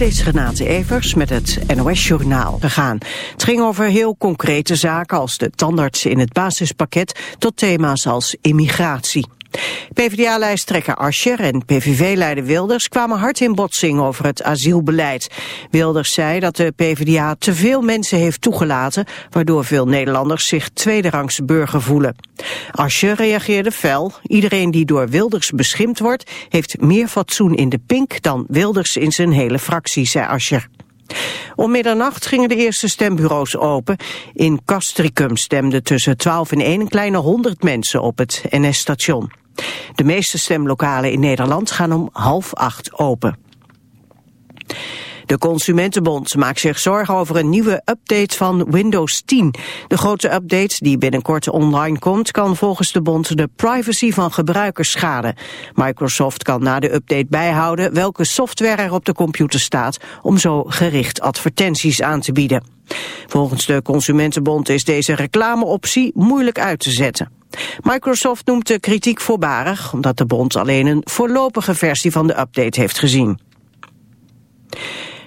Dit is Renate Evers met het NOS Journaal gegaan. Het ging over heel concrete zaken als de tandarts in het basispakket tot thema's als immigratie. PvdA-lijsttrekker Ascher en PVV-leider Wilders kwamen hard in botsing over het asielbeleid. Wilders zei dat de PvdA te veel mensen heeft toegelaten, waardoor veel Nederlanders zich tweederangs burger voelen. Ascher reageerde fel. Iedereen die door Wilders beschimpt wordt, heeft meer fatsoen in de pink dan Wilders in zijn hele fractie, zei Ascher. Om middernacht gingen de eerste stembureaus open. In Castricum stemden tussen 12 en 1 een kleine 100 mensen op het NS-station. De meeste stemlokalen in Nederland gaan om half acht open. De Consumentenbond maakt zich zorgen over een nieuwe update van Windows 10. De grote update die binnenkort online komt kan volgens de bond de privacy van gebruikers schaden. Microsoft kan na de update bijhouden welke software er op de computer staat om zo gericht advertenties aan te bieden. Volgens de Consumentenbond is deze reclameoptie moeilijk uit te zetten. Microsoft noemt de kritiek voorbarig, omdat de bond alleen een voorlopige versie van de update heeft gezien.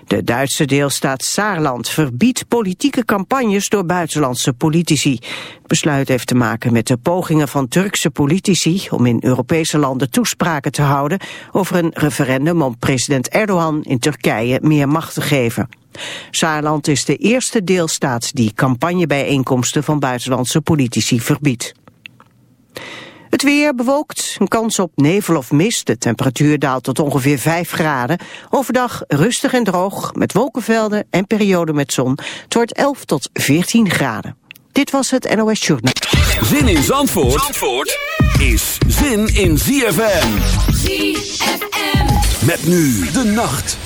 De Duitse deelstaat Saarland verbiedt politieke campagnes door buitenlandse politici. Het besluit heeft te maken met de pogingen van Turkse politici om in Europese landen toespraken te houden over een referendum om president Erdogan in Turkije meer macht te geven. Saarland is de eerste deelstaat die campagnebijeenkomsten van buitenlandse politici verbiedt. Het weer bewolkt, een kans op nevel of mist. De temperatuur daalt tot ongeveer 5 graden. Overdag rustig en droog, met wolkenvelden en perioden met zon. Het wordt 11 tot 14 graden. Dit was het NOS Journal. Zin in Zandvoort, Zandvoort is zin in ZFM. ZFM. Met nu de nacht.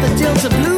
the tales of blue.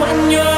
when you're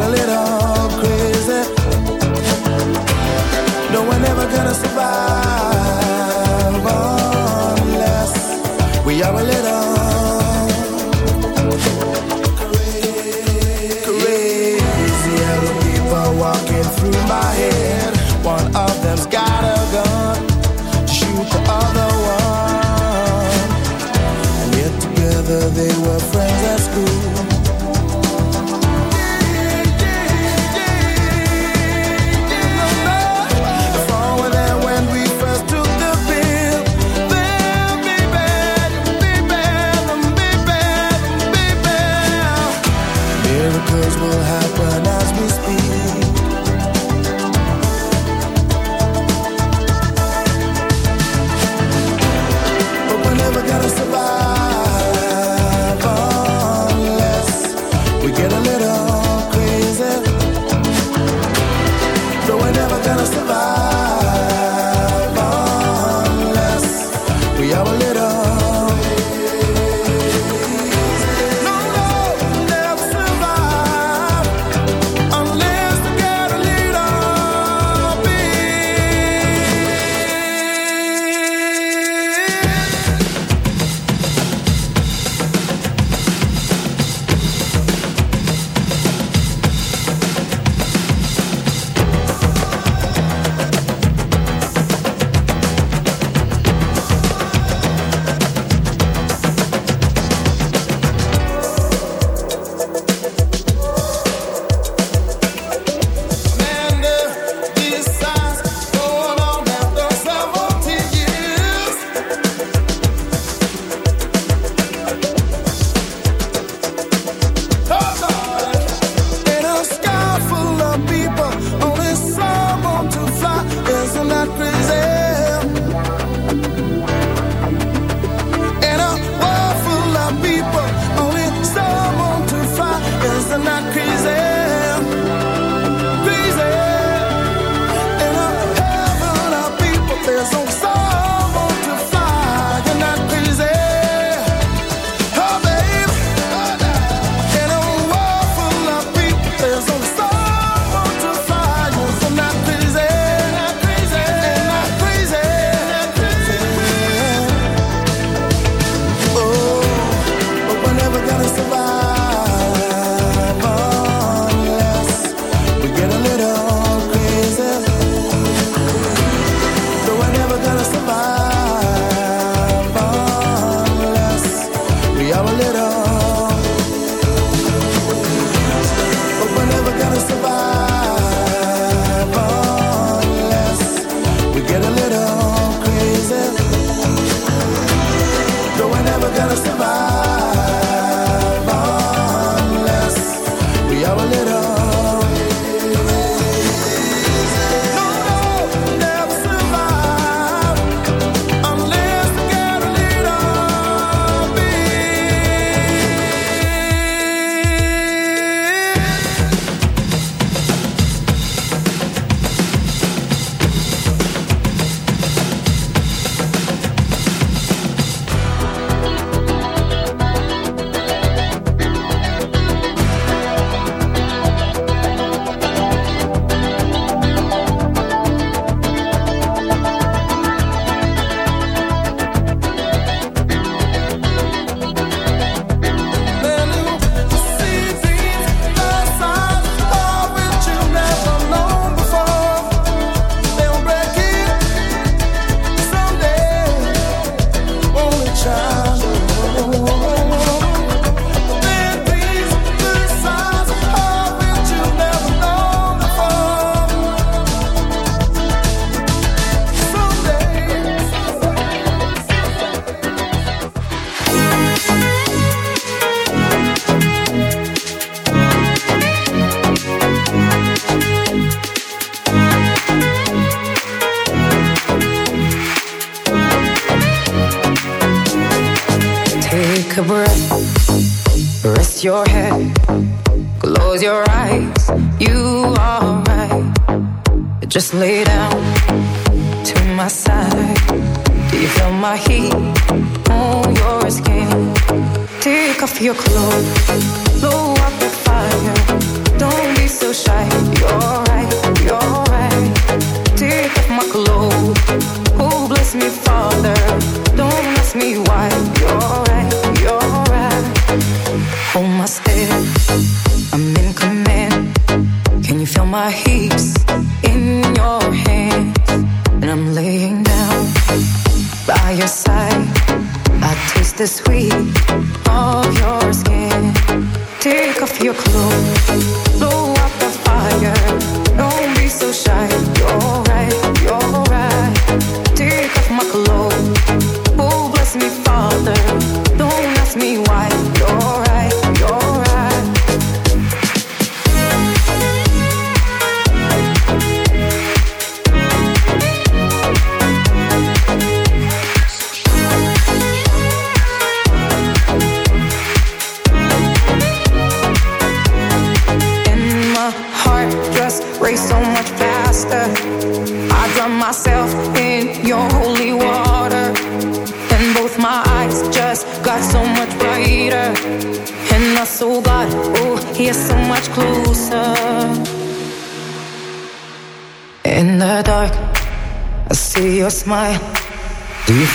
a little crazy. No, we're never gonna survive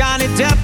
Johnny Depp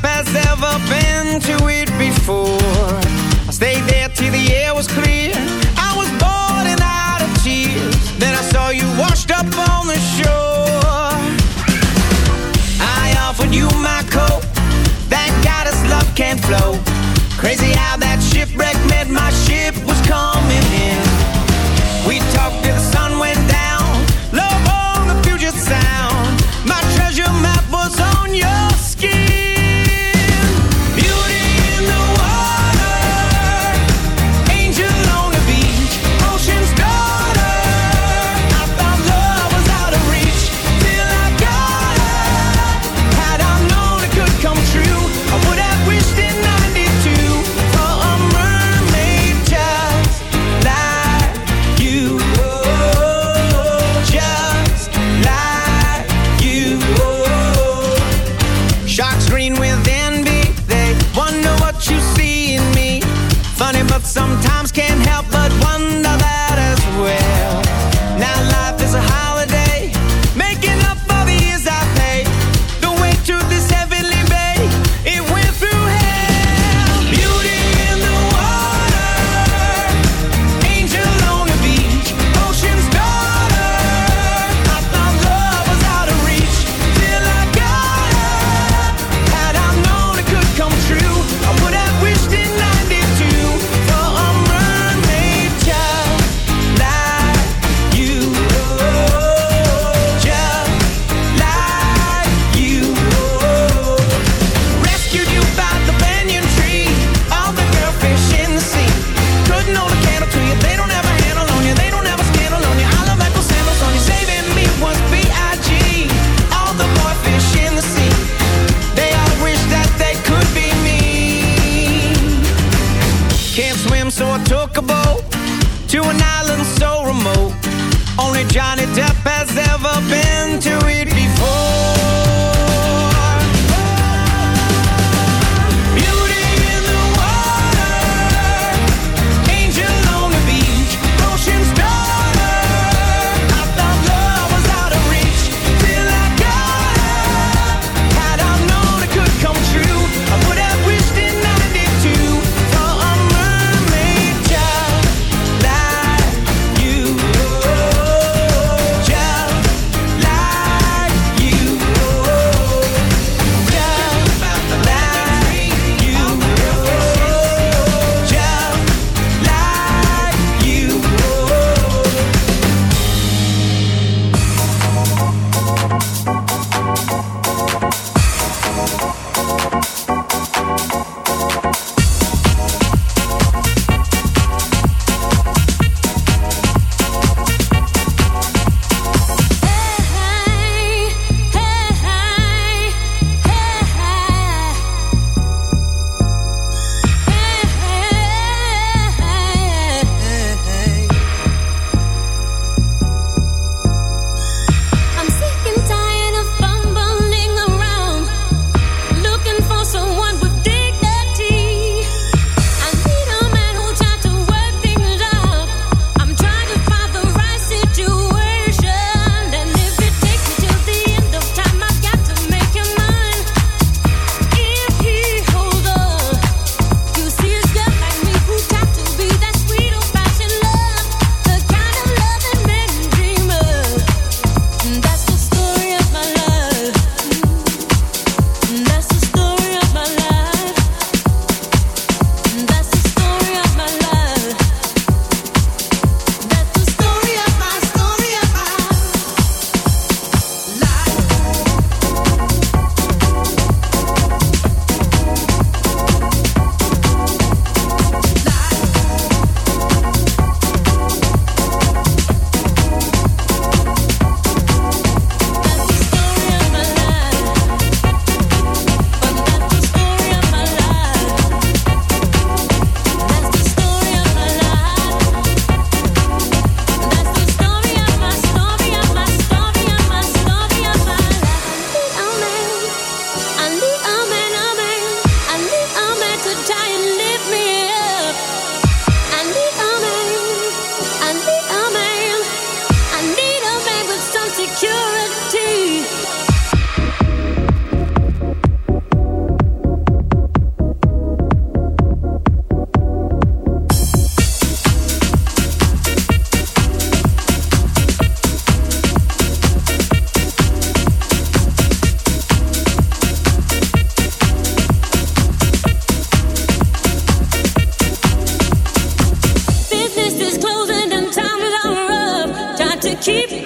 keep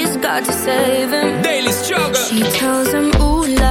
God to save him. Daily struggle. She tells him, Ooh, love.